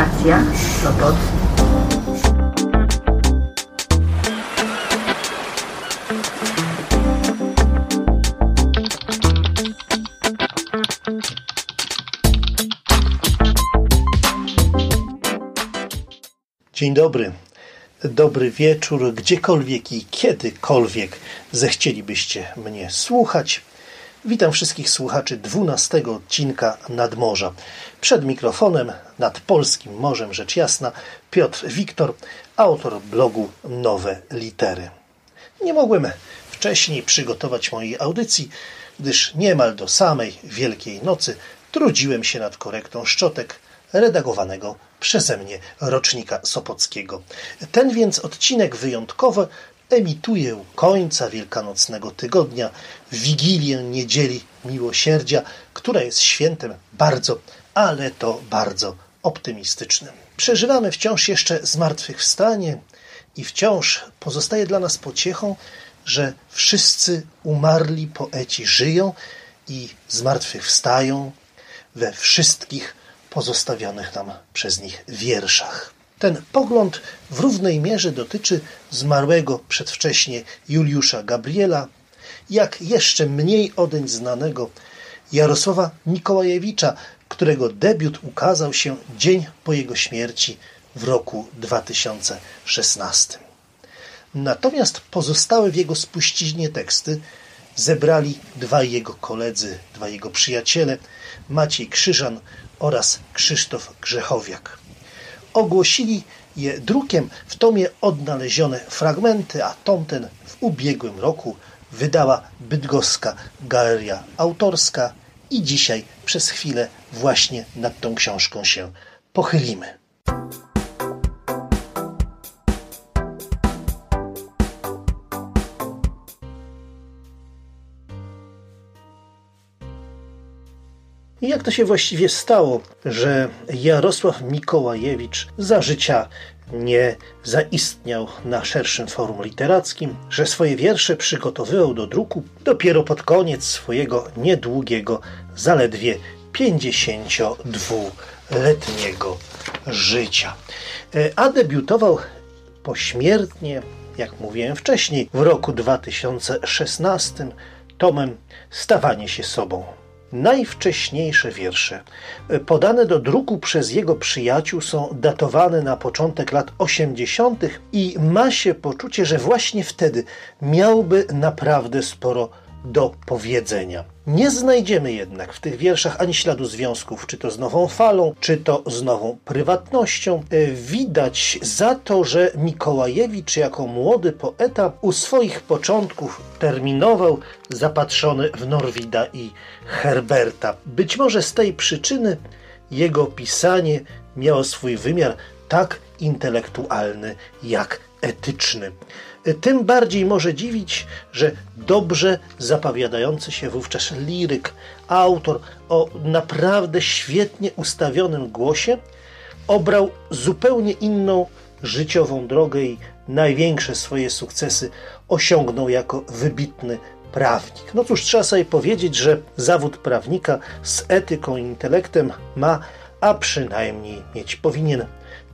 Stacja Sopot. Dzień dobry, dobry wieczór, gdziekolwiek i kiedykolwiek zechcielibyście mnie słuchać. Witam wszystkich słuchaczy 12 odcinka Nadmorza. Przed mikrofonem nad polskim morzem, rzecz jasna, Piotr Wiktor, autor blogu Nowe Litery. Nie mogłem wcześniej przygotować mojej audycji, gdyż niemal do samej Wielkiej Nocy trudziłem się nad korektą szczotek redagowanego przeze mnie rocznika Sopockiego. Ten więc odcinek wyjątkowy emituję końca wielkanocnego tygodnia, Wigilię Niedzieli Miłosierdzia, która jest świętem bardzo, ale to bardzo optymistycznym. Przeżywamy wciąż jeszcze zmartwychwstanie i wciąż pozostaje dla nas pociechą, że wszyscy umarli poeci żyją i zmartwychwstają we wszystkich pozostawionych nam przez nich wierszach. Ten pogląd w równej mierze dotyczy zmarłego przedwcześnie Juliusza Gabriela, jak jeszcze mniej odeń znanego Jarosława Mikołajewicza, którego debiut ukazał się dzień po jego śmierci w roku 2016. Natomiast pozostałe w jego spuściźnie teksty zebrali dwaj jego koledzy, dwaj jego przyjaciele, Maciej Krzyżan oraz Krzysztof Grzechowiak. Ogłosili je drukiem w tomie odnalezione fragmenty, a tom ten w ubiegłym roku wydała bydgoska galeria autorska i dzisiaj przez chwilę właśnie nad tą książką się pochylimy. I jak to się właściwie stało, że Jarosław Mikołajewicz za życia nie zaistniał na szerszym forum literackim, że swoje wiersze przygotowywał do druku dopiero pod koniec swojego niedługiego, zaledwie 52-letniego życia. E, a debiutował pośmiertnie, jak mówiłem wcześniej, w roku 2016 tomem Stawanie się sobą Najwcześniejsze wiersze, podane do druku przez jego przyjaciół, są datowane na początek lat 80. i ma się poczucie, że właśnie wtedy miałby naprawdę sporo do powiedzenia. Nie znajdziemy jednak w tych wierszach ani śladu związków, czy to z nową falą, czy to z nową prywatnością. E, widać za to, że Mikołajewicz jako młody poeta u swoich początków terminował zapatrzony w Norwida i Herberta. Być może z tej przyczyny jego pisanie miało swój wymiar tak intelektualny jak etyczny. Tym bardziej może dziwić, że dobrze zapowiadający się wówczas liryk, autor o naprawdę świetnie ustawionym głosie, obrał zupełnie inną życiową drogę i największe swoje sukcesy osiągnął jako wybitny prawnik. No cóż, trzeba sobie powiedzieć, że zawód prawnika z etyką i intelektem ma, a przynajmniej mieć powinien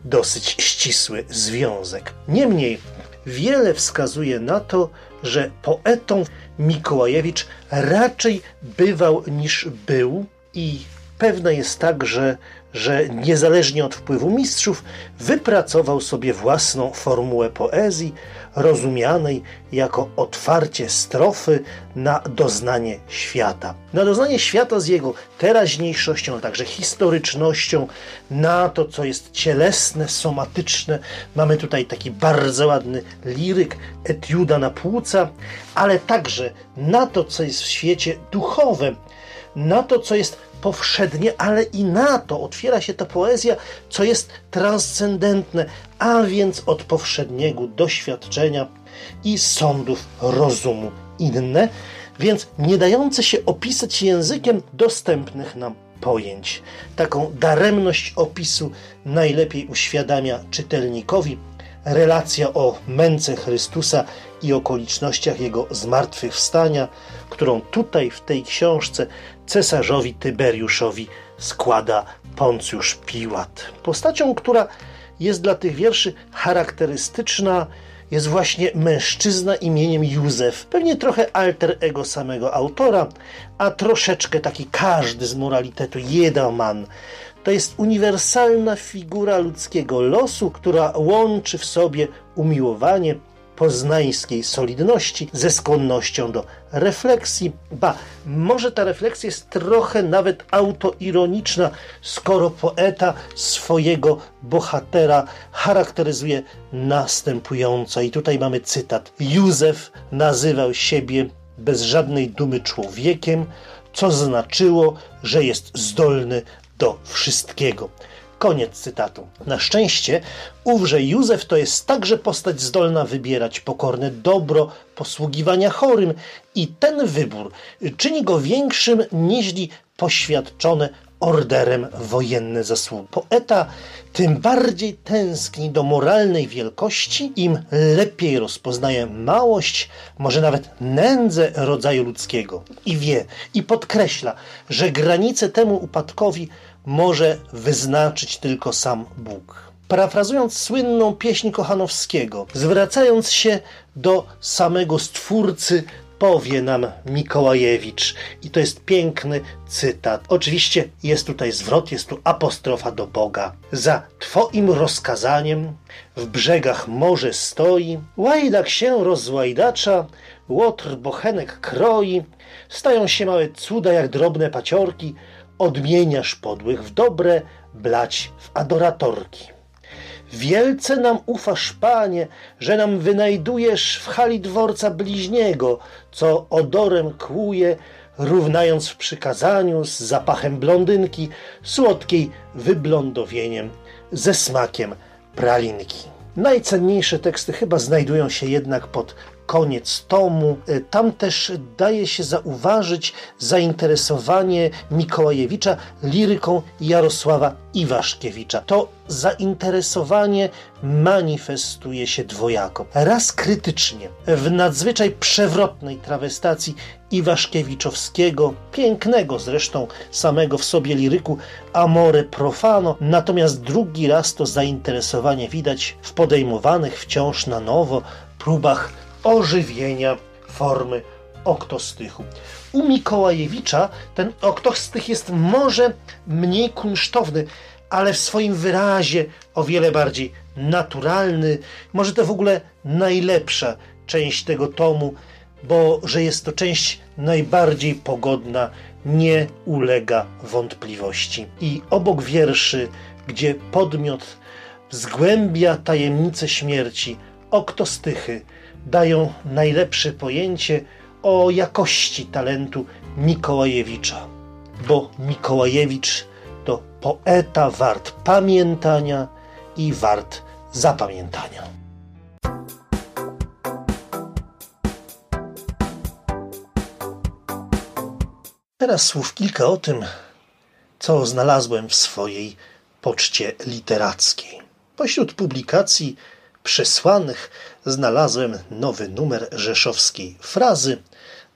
dosyć ścisły związek. Niemniej wiele wskazuje na to, że poetą Mikołajewicz raczej bywał niż był i pewne jest także, że niezależnie od wpływu mistrzów wypracował sobie własną formułę poezji, rozumianej jako otwarcie strofy na doznanie świata. Na doznanie świata z jego teraźniejszością, a także historycznością, na to, co jest cielesne, somatyczne. Mamy tutaj taki bardzo ładny liryk, etiuda na płuca, ale także na to, co jest w świecie duchowym, na to, co jest powszednie, ale i na to otwiera się ta poezja, co jest transcendentne, a więc od powszedniego doświadczenia i sądów rozumu inne, więc nie dające się opisać językiem dostępnych nam pojęć. Taką daremność opisu najlepiej uświadamia czytelnikowi relacja o męce Chrystusa i okolicznościach jego zmartwychwstania, którą tutaj w tej książce cesarzowi Tyberiuszowi składa Poncjusz Piłat. Postacią, która jest dla tych wierszy charakterystyczna, jest właśnie mężczyzna imieniem Józef. Pewnie trochę alter ego samego autora, a troszeczkę taki każdy z moralitetu, jedaman. To jest uniwersalna figura ludzkiego losu, która łączy w sobie umiłowanie, poznańskiej solidności ze skłonnością do refleksji. Ba, może ta refleksja jest trochę nawet autoironiczna, skoro poeta swojego bohatera charakteryzuje następująco. I tutaj mamy cytat. Józef nazywał siebie bez żadnej dumy człowiekiem, co znaczyło, że jest zdolny do wszystkiego. Koniec cytatu. Na szczęście ówże Józef to jest także postać zdolna wybierać pokorne dobro posługiwania chorym i ten wybór czyni go większym niźli poświadczone orderem wojenne zasługi. Poeta tym bardziej tęskni do moralnej wielkości, im lepiej rozpoznaje małość, może nawet nędzę rodzaju ludzkiego. I wie, i podkreśla, że granice temu upadkowi może wyznaczyć tylko sam Bóg. Parafrazując słynną pieśń Kochanowskiego, zwracając się do samego Stwórcy, powie nam Mikołajewicz. I to jest piękny cytat. Oczywiście jest tutaj zwrot, jest tu apostrofa do Boga. Za Twoim rozkazaniem w brzegach morze stoi, łajdak się rozłajdacza, łotr bochenek kroi, stają się małe cuda jak drobne paciorki, odmieniasz podłych w dobre, blać w adoratorki. Wielce nam ufasz, Panie, że nam wynajdujesz w hali dworca bliźniego, co odorem kłuje, równając w przykazaniu z zapachem blondynki, słodkiej wyblondowieniem, ze smakiem pralinki. Najcenniejsze teksty chyba znajdują się jednak pod koniec tomu. E, tam też daje się zauważyć zainteresowanie Mikołajewicza liryką Jarosława Iwaszkiewicza. To zainteresowanie manifestuje się dwojako. Raz krytycznie, w nadzwyczaj przewrotnej trawestacji Iwaszkiewiczowskiego, pięknego zresztą samego w sobie liryku Amore Profano, natomiast drugi raz to zainteresowanie widać w podejmowanych wciąż na nowo próbach ożywienia formy oktostychu. U Mikołajewicza ten oktostych jest może mniej kunsztowny, ale w swoim wyrazie o wiele bardziej naturalny. Może to w ogóle najlepsza część tego tomu, bo że jest to część najbardziej pogodna, nie ulega wątpliwości. I obok wierszy, gdzie podmiot zgłębia tajemnicę śmierci, oktostychy dają najlepsze pojęcie o jakości talentu Mikołajewicza, bo Mikołajewicz to poeta wart pamiętania i wart zapamiętania. Teraz słów kilka o tym, co znalazłem w swojej poczcie literackiej. Pośród publikacji przesłanych znalazłem nowy numer rzeszowskiej frazy,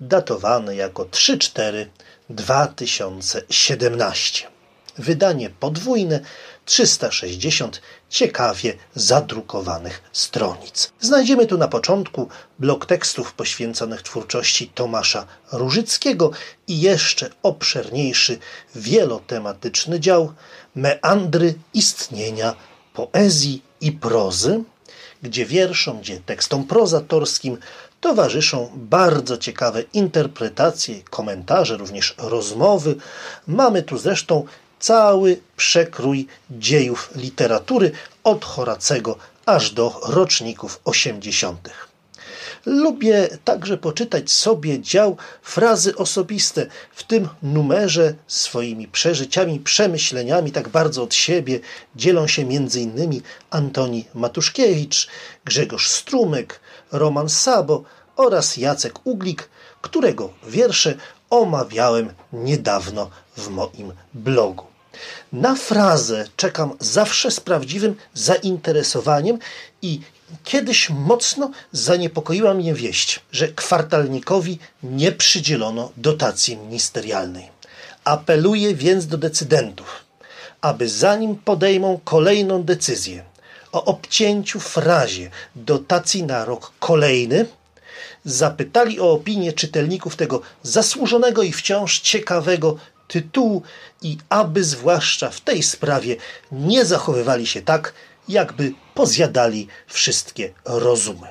datowany jako 3-4 2017. Wydanie podwójne, 360 ciekawie zadrukowanych stronic. Znajdziemy tu na początku blok tekstów poświęconych twórczości Tomasza Różyckiego i jeszcze obszerniejszy, wielotematyczny dział meandry istnienia poezji i prozy, gdzie wierszom, gdzie tekstom prozatorskim towarzyszą bardzo ciekawe interpretacje, komentarze, również rozmowy. Mamy tu zresztą cały przekrój dziejów literatury od Horacego aż do roczników 80. Lubię także poczytać sobie dział frazy osobiste. W tym numerze swoimi przeżyciami, przemyśleniami tak bardzo od siebie dzielą się m.in. Antoni Matuszkiewicz, Grzegorz Strumek, Roman Sabo oraz Jacek Uglik, którego wiersze omawiałem niedawno w moim blogu. Na frazę czekam zawsze z prawdziwym zainteresowaniem i Kiedyś mocno zaniepokoiła mnie wieść, że kwartalnikowi nie przydzielono dotacji ministerialnej. Apeluję więc do decydentów, aby zanim podejmą kolejną decyzję o obcięciu w razie dotacji na rok kolejny, zapytali o opinię czytelników tego zasłużonego i wciąż ciekawego tytułu i aby zwłaszcza w tej sprawie nie zachowywali się tak, jakby pozjadali wszystkie rozumy.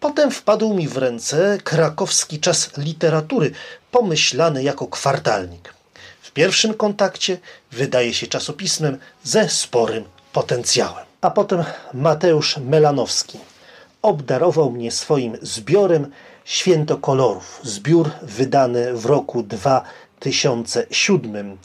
Potem wpadł mi w ręce krakowski czas literatury, pomyślany jako kwartalnik. W pierwszym kontakcie wydaje się czasopismem ze sporym potencjałem. A potem Mateusz Melanowski obdarował mnie swoim zbiorem Święto Kolorów, zbiór wydany w roku 2007.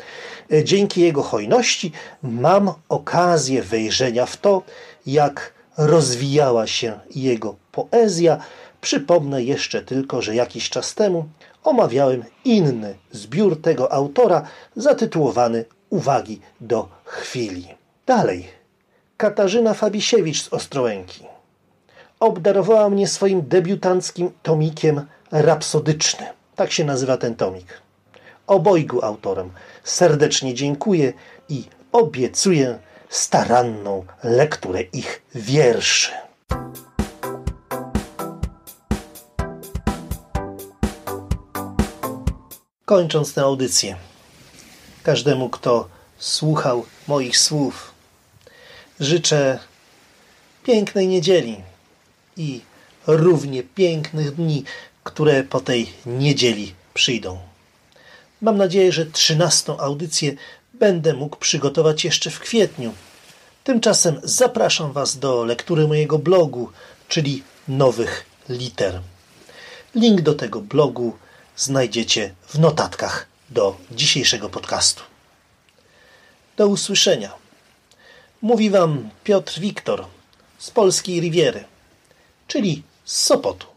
Dzięki jego hojności mam okazję wejrzenia w to, jak rozwijała się jego poezja. Przypomnę jeszcze tylko, że jakiś czas temu omawiałem inny zbiór tego autora zatytułowany Uwagi do chwili. Dalej. Katarzyna Fabisiewicz z Ostrołęki obdarowała mnie swoim debiutanckim tomikiem rapsodyczny. Tak się nazywa ten tomik. Obojgu autorem serdecznie dziękuję i obiecuję staranną lekturę ich wierszy. Kończąc tę audycję, każdemu, kto słuchał moich słów, życzę pięknej niedzieli i równie pięknych dni, które po tej niedzieli przyjdą. Mam nadzieję, że trzynastą audycję będę mógł przygotować jeszcze w kwietniu. Tymczasem zapraszam Was do lektury mojego blogu, czyli Nowych Liter. Link do tego blogu znajdziecie w notatkach do dzisiejszego podcastu. Do usłyszenia. Mówi Wam Piotr Wiktor z Polskiej Riviery, czyli z Sopotu.